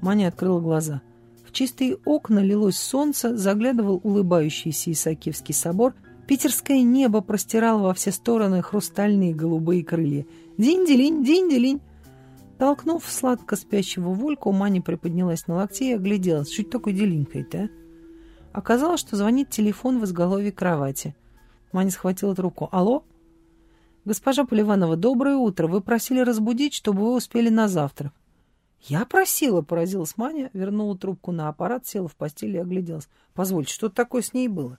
Маня открыла глаза. В чистые окна лилось солнце, заглядывал улыбающийся Исаакиевский собор. Питерское небо простирало во все стороны хрустальные голубые крылья. «Динь-делинь, динь-делинь!» Толкнув сладко спящего Вольку, Маня приподнялась на локте и огляделась. Чуть такой делинкой-то, а? Оказалось, что звонит телефон в изголовье кровати. Маня схватила трубку. «Алло?» «Госпожа Поливанова, доброе утро. Вы просили разбудить, чтобы вы успели на завтрак». «Я просила», — поразилась Маня, вернула трубку на аппарат, села в постели и огляделась. «Позвольте, что такое с ней было?»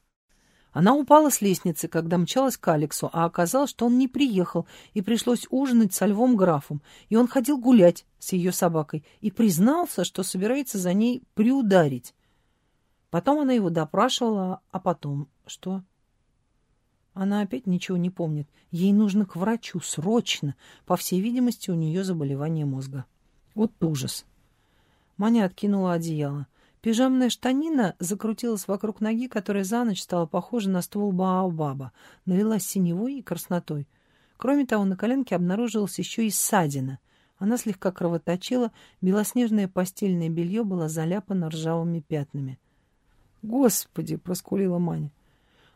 Она упала с лестницы, когда мчалась к Алексу, а оказалось, что он не приехал, и пришлось ужинать со львом графом, и он ходил гулять с ее собакой и признался, что собирается за ней приударить. Потом она его допрашивала, а потом что? Она опять ничего не помнит. Ей нужно к врачу, срочно. По всей видимости, у нее заболевание мозга. Вот ужас. Маня откинула одеяло. Пижамная штанина закрутилась вокруг ноги, которая за ночь стала похожа на ствол Баобаба, налилась синевой и краснотой. Кроме того, на коленке обнаружилась еще и ссадина. Она слегка кровоточила, белоснежное постельное белье было заляпано ржавыми пятнами. «Господи!» — проскулила Маня.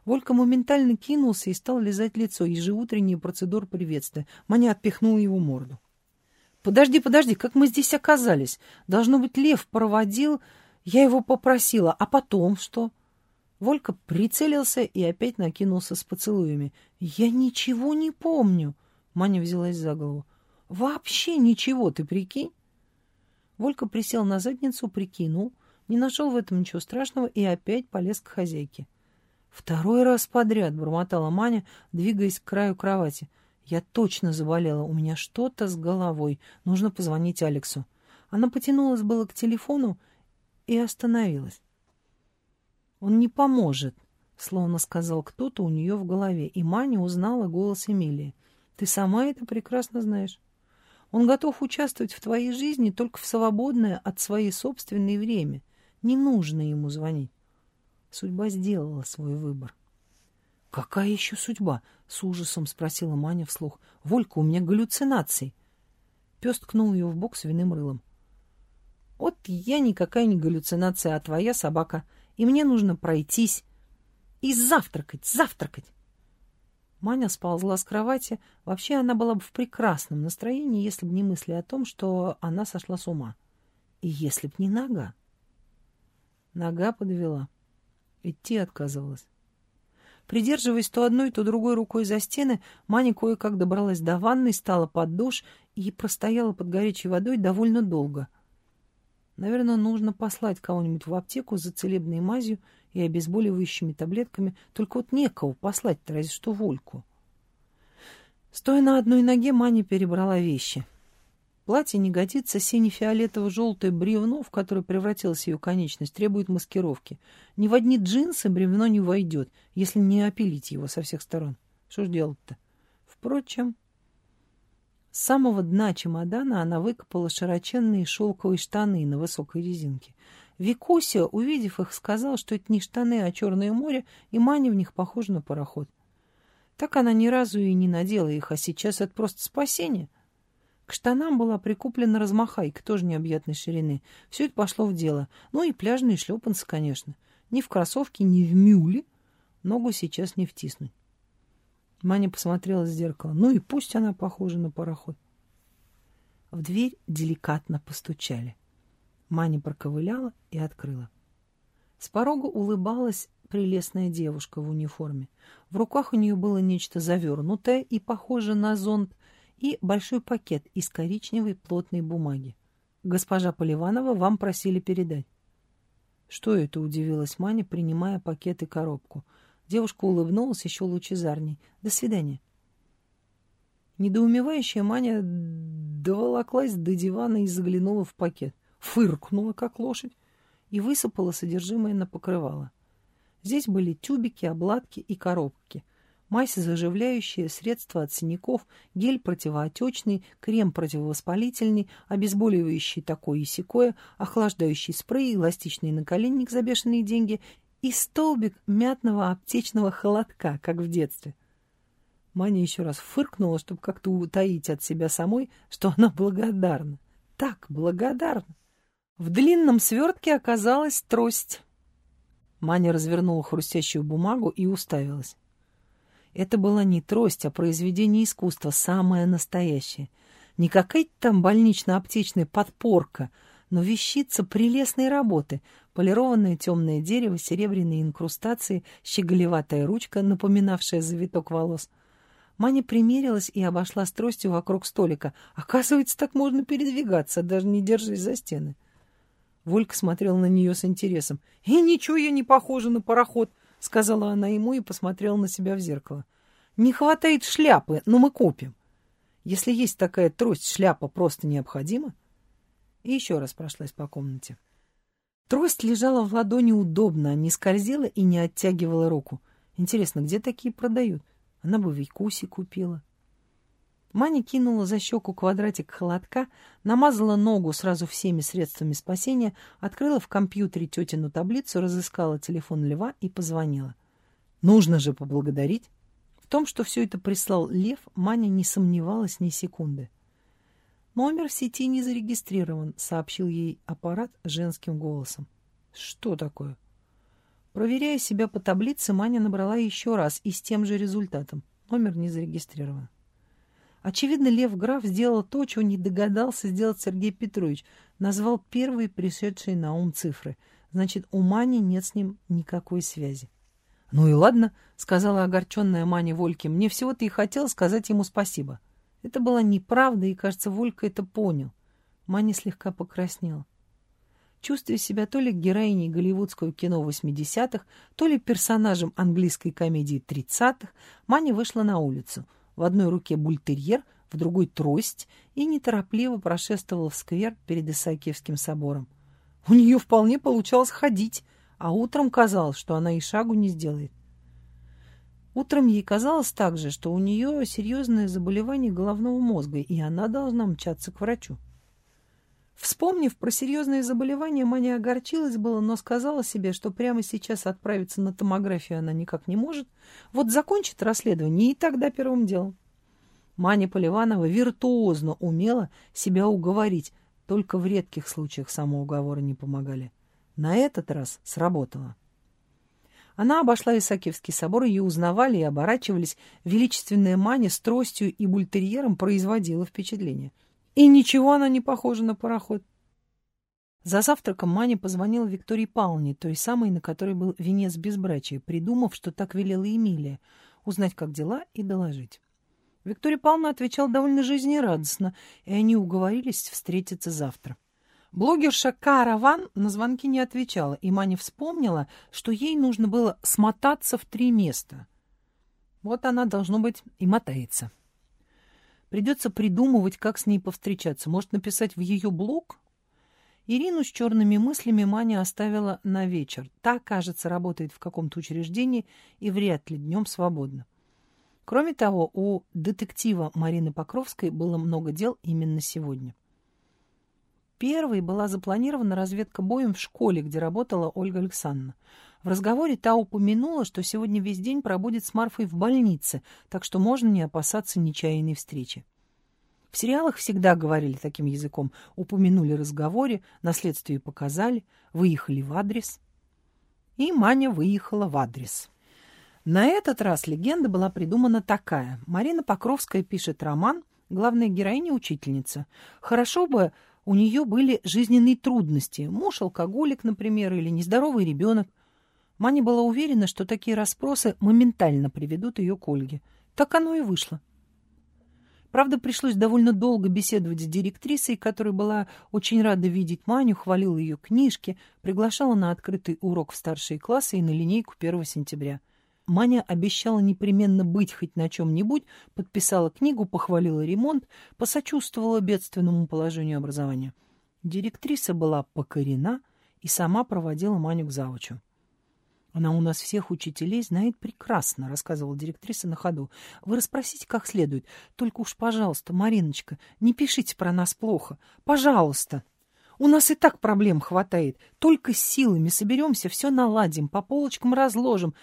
Волька моментально кинулся и стал лизать лицо, ежеутренний процедур приветствия. Маня отпихнула его морду. «Подожди, подожди, как мы здесь оказались? Должно быть, лев проводил...» Я его попросила, а потом что? Волька прицелился и опять накинулся с поцелуями. Я ничего не помню. Маня взялась за голову. Вообще ничего, ты прикинь? Волька присел на задницу, прикинул, не нашел в этом ничего страшного и опять полез к хозяйке. Второй раз подряд бормотала Маня, двигаясь к краю кровати. Я точно заболела, у меня что-то с головой. Нужно позвонить Алексу. Она потянулась было к телефону и остановилась. «Он не поможет», — словно сказал кто-то у нее в голове, и Маня узнала голос Эмилии. «Ты сама это прекрасно знаешь. Он готов участвовать в твоей жизни только в свободное от своей собственной время. Не нужно ему звонить». Судьба сделала свой выбор. «Какая еще судьба?» — с ужасом спросила Маня вслух. «Волька, у меня галлюцинации». Пес ткнул ее в бок свиным рылом. Вот я никакая не галлюцинация, а твоя собака. И мне нужно пройтись и завтракать, завтракать. Маня сползла с кровати. Вообще она была бы в прекрасном настроении, если бы не мысли о том, что она сошла с ума. И если б не нога. Нога подвела. Идти отказывалась. Придерживаясь то одной, то другой рукой за стены, Маня кое-как добралась до ванной, стала под душ и простояла под горячей водой довольно долго — Наверное, нужно послать кого-нибудь в аптеку за целебной мазью и обезболивающими таблетками. Только вот некого послать-то, разве что Вольку. Стоя на одной ноге, Маня перебрала вещи. Платье не годится, сине-фиолетово-желтое бревно, в которое превратилась ее конечность, требует маскировки. Ни в одни джинсы бревно не войдет, если не опилить его со всех сторон. Что ж делать-то? Впрочем... С самого дна чемодана она выкопала широченные шелковые штаны на высокой резинке. Викуся, увидев их, сказала, что это не штаны, а черное море, и Маня в них похожа на пароход. Так она ни разу и не надела их, а сейчас это просто спасение. К штанам была прикуплена размахайка, тоже необъятной ширины. Все это пошло в дело. Ну и пляжные шлепанцы, конечно. Ни в кроссовке, ни в мюле. Ногу сейчас не втиснуть. Маня посмотрела в зеркало. Ну и пусть она похожа на пароход. В дверь деликатно постучали. Маня проковыляла и открыла. С порога улыбалась прелестная девушка в униформе. В руках у нее было нечто завернутое и похожее на зонт, и большой пакет из коричневой плотной бумаги. «Госпожа Поливанова, вам просили передать». «Что это?» — удивилась Маня, принимая пакет и коробку. Девушка улыбнулась еще лучезарней. «До свидания». Недоумевающая Маня доволоклась до дивана и заглянула в пакет. Фыркнула, как лошадь, и высыпала содержимое на покрывало. Здесь были тюбики, обладки и коробки. Мазь заживляющая, средства от синяков, гель противоотечный, крем противовоспалительный, обезболивающий такое и сякое, охлаждающий спрей, эластичный наколенник за бешеные деньги и столбик мятного аптечного холодка, как в детстве. Маня еще раз фыркнула, чтобы как-то утаить от себя самой, что она благодарна. Так благодарна. В длинном свертке оказалась трость. Маня развернула хрустящую бумагу и уставилась. Это была не трость, а произведение искусства, самое настоящее. Не какая-то там больнично-аптечная подпорка, но вещица прелестной работы, полированное темное дерево, серебряные инкрустации, щеголеватая ручка, напоминавшая завиток волос. Маня примерилась и обошла с тростью вокруг столика. Оказывается, так можно передвигаться, даже не держась за стены. Волька смотрел на нее с интересом. «И ничего я не похожа на пароход», — сказала она ему и посмотрела на себя в зеркало. «Не хватает шляпы, но мы купим. Если есть такая трость, шляпа просто необходима». И еще раз прошлась по комнате. Трость лежала в ладони удобно, не скользила и не оттягивала руку. Интересно, где такие продают? Она бы в Викусе купила. Маня кинула за щеку квадратик холодка, намазала ногу сразу всеми средствами спасения, открыла в компьютере тетину таблицу, разыскала телефон Льва и позвонила. Нужно же поблагодарить. В том, что все это прислал Лев, Маня не сомневалась ни секунды. «Номер в сети не зарегистрирован», — сообщил ей аппарат женским голосом. «Что такое?» Проверяя себя по таблице, Маня набрала еще раз и с тем же результатом. Номер не зарегистрирован. Очевидно, Лев Граф сделал то, чего не догадался сделать Сергей Петрович. Назвал первые пришедшие на ум цифры. Значит, у Мани нет с ним никакой связи. «Ну и ладно», — сказала огорченная Маня Вольке. «Мне всего-то и хотела сказать ему спасибо». Это была неправда, и, кажется, Волька это понял. Маня слегка покраснела. Чувствуя себя то ли героиней голливудского кино 80-х, то ли персонажем английской комедии 30-х, Маня вышла на улицу — в одной руке бультерьер, в другой трость, и неторопливо прошествовала в сквер перед Исаакиевским собором. У нее вполне получалось ходить, а утром казалось, что она и шагу не сделает. Утром ей казалось также, что у нее серьезное заболевание головного мозга, и она должна мчаться к врачу. Вспомнив про серьезные заболевания, Маня огорчилась было, но сказала себе, что прямо сейчас отправиться на томографию она никак не может. Вот закончит расследование, и тогда первым делом. Маня Поливанова виртуозно умела себя уговорить, только в редких случаях самоуговоры не помогали. На этот раз сработало. Она обошла Исаакиевский собор, ее узнавали и оборачивались. Величественная Маня с тростью и бультерьером производила впечатление — и ничего она не похожа на пароход. За завтраком Маня позвонила Виктории Павловне, той самой, на которой был венец безбрачия, придумав, что так велела Эмилия, узнать, как дела, и доложить. Виктория Павловна отвечала довольно жизнерадостно, и они уговорились встретиться завтра. Блогерша Караван на звонки не отвечала, и Маня вспомнила, что ей нужно было смотаться в три места. Вот она, должно быть, и мотается. Придется придумывать, как с ней повстречаться. Может, написать в ее блог? Ирину с черными мыслями Маня оставила на вечер. Та, кажется, работает в каком-то учреждении и вряд ли днем свободна. Кроме того, у детектива Марины Покровской было много дел именно сегодня. Первой была запланирована разведка боем в школе, где работала Ольга Александровна. В разговоре та упомянула, что сегодня весь день пробудет с Марфой в больнице, так что можно не опасаться нечаянной встречи. В сериалах всегда говорили таким языком. Упомянули разговоре, на следствии показали, выехали в адрес. И Маня выехала в адрес. На этот раз легенда была придумана такая. Марина Покровская пишет роман, главная героиня — учительница. Хорошо бы у нее были жизненные трудности. Муж алкоголик, например, или нездоровый ребенок. Маня была уверена, что такие расспросы моментально приведут ее к Ольге. Так оно и вышло. Правда, пришлось довольно долго беседовать с директрисой, которая была очень рада видеть Маню, хвалила ее книжки, приглашала на открытый урок в старшие классы и на линейку 1 сентября. Маня обещала непременно быть хоть на чем-нибудь, подписала книгу, похвалила ремонт, посочувствовала бедственному положению образования. Директриса была покорена и сама проводила Маню к завучу. Она у нас всех учителей знает прекрасно, рассказывала директриса на ходу. Вы расспросите как следует. Только уж, пожалуйста, Мариночка, не пишите про нас плохо. Пожалуйста. У нас и так проблем хватает. Только силами соберемся, все наладим, по полочкам разложим.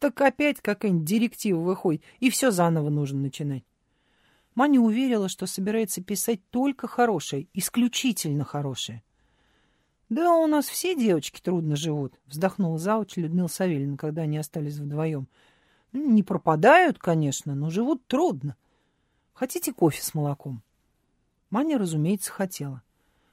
Так опять какая-нибудь директива выходит, и все заново нужно начинать. Маня уверила, что собирается писать только хорошее, исключительно хорошее. Да у нас все девочки трудно живут, вздохнула завуч Людмила Савельевна, когда они остались вдвоем. Ну, не пропадают, конечно, но живут трудно. Хотите кофе с молоком? Маня, разумеется, хотела.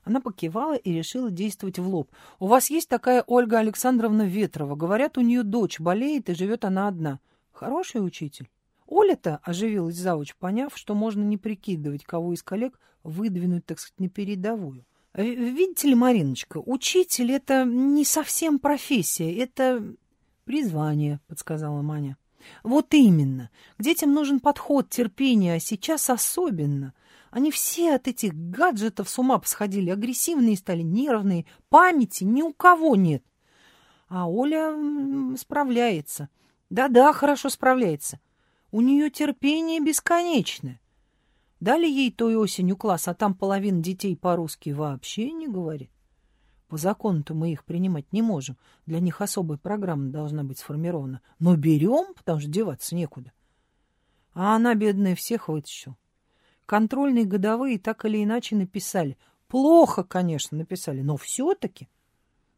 Она покивала и решила действовать в лоб. «У вас есть такая Ольга Александровна Ветрова. Говорят, у нее дочь болеет, и живет она одна. Хороший учитель». Оля-то оживилась завуч, поняв, что можно не прикидывать, кого из коллег выдвинуть, так сказать, на передовую. «Видите ли, Мариночка, учитель — это не совсем профессия, это призвание», — подсказала Маня. «Вот именно. К детям нужен подход, терпение, а сейчас особенно. Они все от этих гаджетов с ума посходили, агрессивные стали, нервные, памяти ни у кого нет. А Оля справляется. Да-да, хорошо справляется. У нее терпение бесконечное. Дали ей той осенью класс, а там половина детей по-русски вообще не говорит. По закону-то мы их принимать не можем. Для них особая программа должна быть сформирована. Но берем, потому что деваться некуда. А она, бедная, всех вытащила. Контрольные годовые так или иначе написали. Плохо, конечно, написали, но все-таки.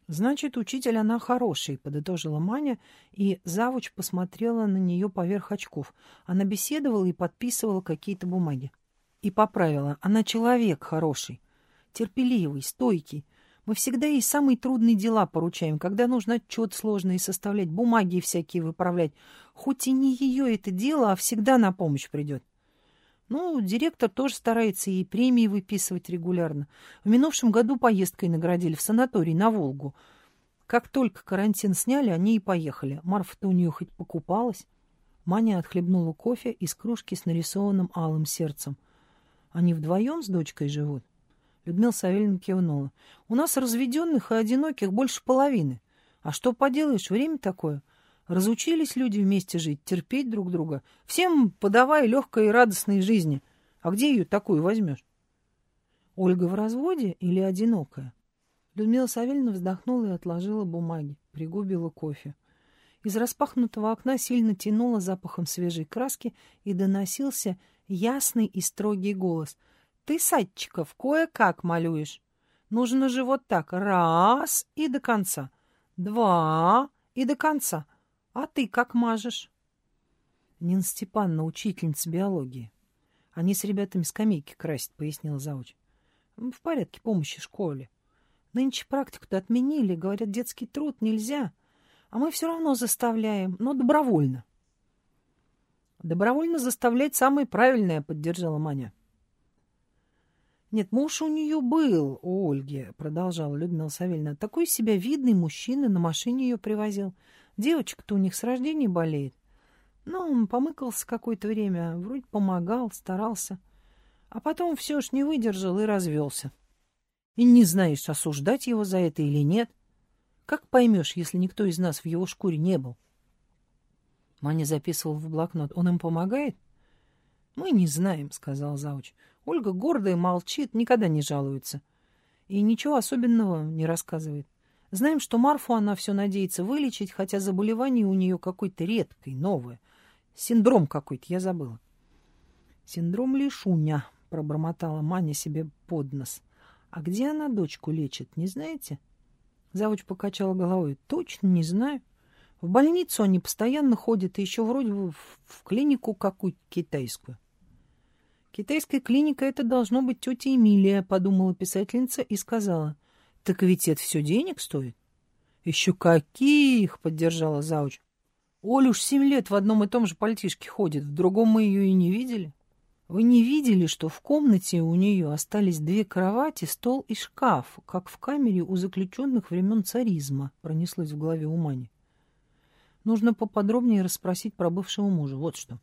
Значит, учитель она хороший, подытожила Маня, и завуч посмотрела на нее поверх очков. Она беседовала и подписывала какие-то бумаги. И поправила. Она человек хороший, терпеливый, стойкий. Мы всегда ей самые трудные дела поручаем, когда нужно отчет сложный составлять, бумаги всякие выправлять. Хоть и не ее это дело, а всегда на помощь придет. Ну, директор тоже старается ей премии выписывать регулярно. В минувшем году поездкой наградили в санаторий на Волгу. Как только карантин сняли, они и поехали. Марфа-то у нее хоть покупалась. Маня отхлебнула кофе из кружки с нарисованным алым сердцем. Они вдвоем с дочкой живут? Людмила Савельевна кивнула. У нас разведенных и одиноких больше половины. А что поделаешь, время такое. Разучились люди вместе жить, терпеть друг друга. Всем подавай легкой и радостной жизни. А где ее такую возьмешь? Ольга в разводе или одинокая? Людмила Савельевна вздохнула и отложила бумаги, пригубила кофе. Из распахнутого окна сильно тянуло запахом свежей краски и доносился ясный и строгий голос. «Ты, Садчиков, кое-как малюешь. Нужно же вот так. Раз и до конца. Два и до конца. А ты как мажешь? Нина Степановна, учительница биологии. Они с ребятами скамейки красят, пояснила зауч. В порядке помощи школе. Нынче практику-то отменили, говорят, детский труд нельзя. А мы все равно заставляем, но добровольно. Добровольно заставлять самое правильное, поддержала Маня. Нет, муж у нее был, у Ольги, продолжала Людмила Савельевна. Такой себя видный мужчина на машине ее привозил. Девочка-то у них с рождения болеет. Ну, он помыкался какое-то время, вроде помогал, старался. А потом все ж не выдержал и развелся. И не знаешь, осуждать его за это или нет. Как поймешь, если никто из нас в его шкуре не был? Маня записывал в блокнот. Он им помогает? Мы не знаем, сказал Зауч. Ольга гордая, молчит, никогда не жалуется. И ничего особенного не рассказывает. Знаем, что Марфу она все надеется вылечить, хотя заболевание у нее какое-то редкое, новое. Синдром какой-то, я забыла. Синдром Лишуня, пробормотала Маня себе под нос. А где она дочку лечит, не знаете? Завуч покачала головой. Точно не знаю. В больницу они постоянно ходят, и еще вроде бы в, клинику какую-то китайскую. Китайская клиника — это должно быть тетя Эмилия, подумала писательница и сказала — так ведь это все денег стоит. Еще каких, поддержала Зауч. Оля уж семь лет в одном и том же пальтишке ходит, в другом мы ее и не видели. Вы не видели, что в комнате у нее остались две кровати, стол и шкаф, как в камере у заключенных времен царизма, пронеслось в голове у Мани. Нужно поподробнее расспросить про бывшего мужа. Вот что.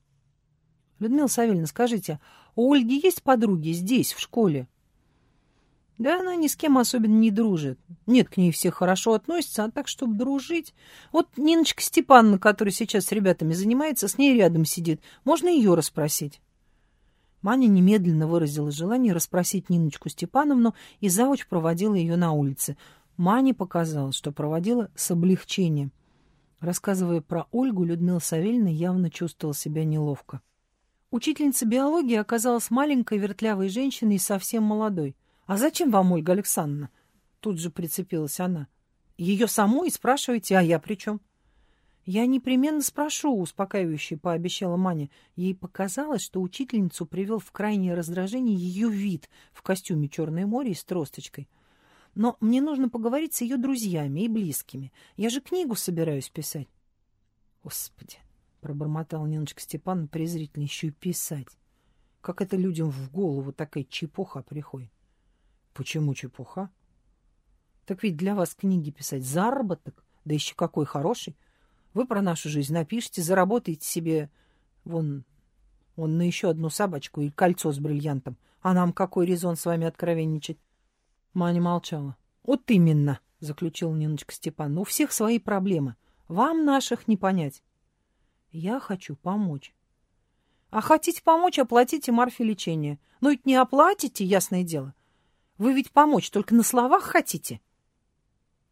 Людмила Савельевна, скажите, у Ольги есть подруги здесь, в школе? Да она ни с кем особенно не дружит. Нет, к ней все хорошо относятся, а так, чтобы дружить... Вот Ниночка Степановна, которая сейчас с ребятами занимается, с ней рядом сидит. Можно ее расспросить. Маня немедленно выразила желание расспросить Ниночку Степановну, и завуч проводила ее на улице. Мане показалось, что проводила с облегчением. Рассказывая про Ольгу, Людмила Савельевна явно чувствовала себя неловко. Учительница биологии оказалась маленькой вертлявой женщиной и совсем молодой. «А зачем вам, Ольга Александровна?» Тут же прицепилась она. Ее самой спрашиваете, а я при чем? Я непременно спрошу, успокаивающе пообещала Маня. Ей показалось, что учительницу привел в крайнее раздражение ее вид в костюме «Черное море» и с тросточкой. Но мне нужно поговорить с ее друзьями и близкими. Я же книгу собираюсь писать. Господи, пробормотал Ниночка Степановна презрительно, еще и писать. Как это людям в голову такая чепуха приходит? Почему чепуха? Так ведь для вас книги писать заработок, да еще какой хороший. Вы про нашу жизнь напишите, заработаете себе вон, вон на еще одну собачку и кольцо с бриллиантом. А нам какой резон с вами откровенничать? Маня молчала. Вот именно, заключила Ниночка Степановна. У всех свои проблемы. Вам наших не понять. Я хочу помочь. А хотите помочь, оплатите Марфе лечение. Но ведь не оплатите, ясное дело. Вы ведь помочь только на словах хотите?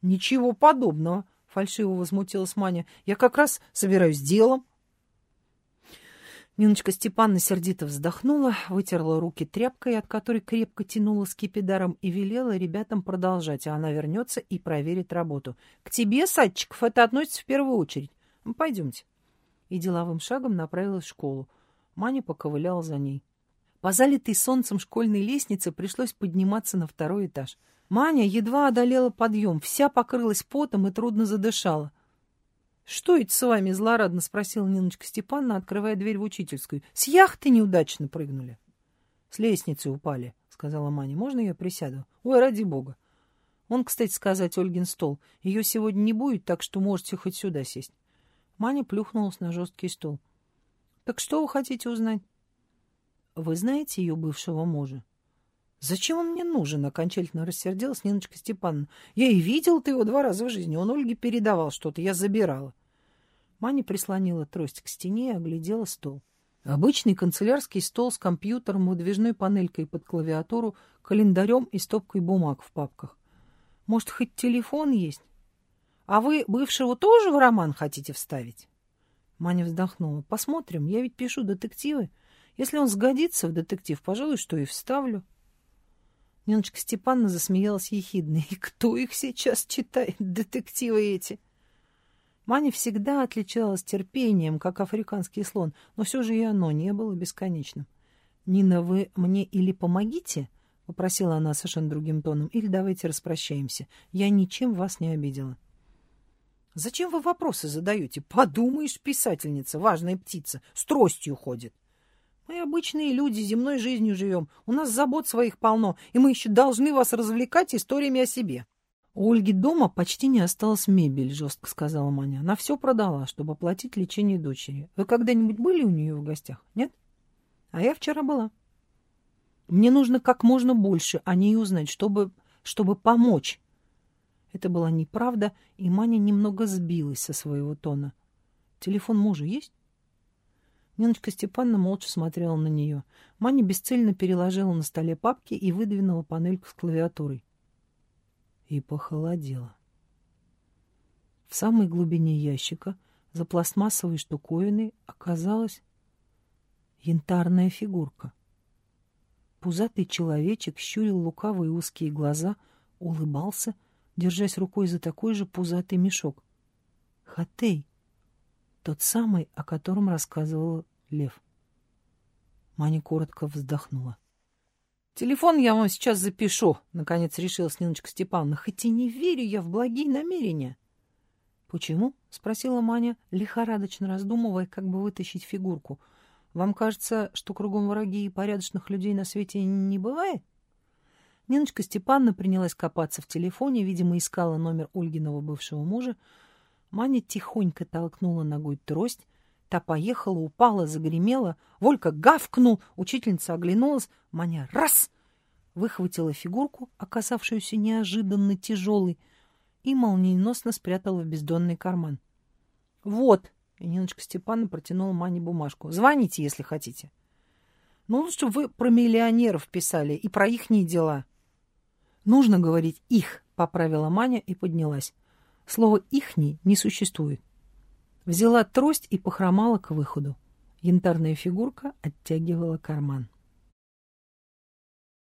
Ничего подобного, фальшиво возмутилась Маня. Я как раз собираюсь делом. Ниночка Степановна сердито вздохнула, вытерла руки тряпкой, от которой крепко тянула скипидаром, и велела ребятам продолжать, а она вернется и проверит работу. — К тебе, Садчиков, это относится в первую очередь. Ну, пойдемте. И деловым шагом направилась в школу. Маня поковыляла за ней. По залитой солнцем школьной лестнице пришлось подниматься на второй этаж. Маня едва одолела подъем, вся покрылась потом и трудно задышала. — Что это с вами? — злорадно спросила Ниночка Степановна, открывая дверь в учительскую. — С яхты неудачно прыгнули. — С лестницы упали, — сказала Маня. — Можно я присяду? — Ой, ради бога. Он, кстати сказать, Ольгин стол. Ее сегодня не будет, так что можете хоть сюда сесть. Маня плюхнулась на жесткий стол. — Так что вы хотите узнать? — Вы знаете ее бывшего мужа? — Зачем он мне нужен? — окончательно рассердилась Ниночка Степановна. — Я и видел ты его два раза в жизни. Он Ольге передавал что-то, я забирала. Маня прислонила трость к стене и оглядела стол. Обычный канцелярский стол с компьютером, выдвижной панелькой под клавиатуру, календарем и стопкой бумаг в папках. Может, хоть телефон есть? А вы бывшего тоже в роман хотите вставить? Маня вздохнула. Посмотрим, я ведь пишу детективы. Если он сгодится в детектив, пожалуй, что и вставлю. Ниночка Степановна засмеялась ехидно. И кто их сейчас читает, детективы эти? Маня всегда отличалась терпением, как африканский слон, но все же и оно не было бесконечным. «Нина, вы мне или помогите?» — попросила она совершенно другим тоном. «Или давайте распрощаемся. Я ничем вас не обидела». Зачем вы вопросы задаете? Подумаешь, писательница, важная птица, с тростью ходит. Мы обычные люди, земной жизнью живем. У нас забот своих полно, и мы еще должны вас развлекать историями о себе. У Ольги дома почти не осталось мебель, жестко сказала Маня. Она все продала, чтобы оплатить лечение дочери. Вы когда-нибудь были у нее в гостях? Нет? А я вчера была. Мне нужно как можно больше о ней узнать, чтобы, чтобы помочь. Это была неправда, и Маня немного сбилась со своего тона. «Телефон мужа есть?» Ниночка Степановна молча смотрела на нее. Маня бесцельно переложила на столе папки и выдвинула панельку с клавиатурой. И похолодела. В самой глубине ящика, за пластмассовой штуковиной, оказалась янтарная фигурка. Пузатый человечек щурил лукавые узкие глаза, улыбался держась рукой за такой же пузатый мешок. Хатей, тот самый, о котором рассказывал Лев. Маня коротко вздохнула. «Телефон я вам сейчас запишу», — наконец решилась Ниночка Степановна. «Хоть и не верю я в благие намерения». «Почему?» — спросила Маня, лихорадочно раздумывая, как бы вытащить фигурку. «Вам кажется, что кругом враги и порядочных людей на свете не бывает?» Ниночка Степановна принялась копаться в телефоне, видимо, искала номер Ольгиного бывшего мужа. Маня тихонько толкнула ногой трость. Та поехала, упала, загремела. Волька гавкнул, учительница оглянулась. Маня раз! Выхватила фигурку, оказавшуюся неожиданно тяжелой, и молниеносно спрятала в бездонный карман. «Вот!» — Ниночка Степановна протянула Мане бумажку. «Звоните, если хотите». «Ну, лучше вы про миллионеров писали и про ихние дела». Нужно говорить «их», — поправила Маня и поднялась. Слово «ихний» не существует. Взяла трость и похромала к выходу. Янтарная фигурка оттягивала карман.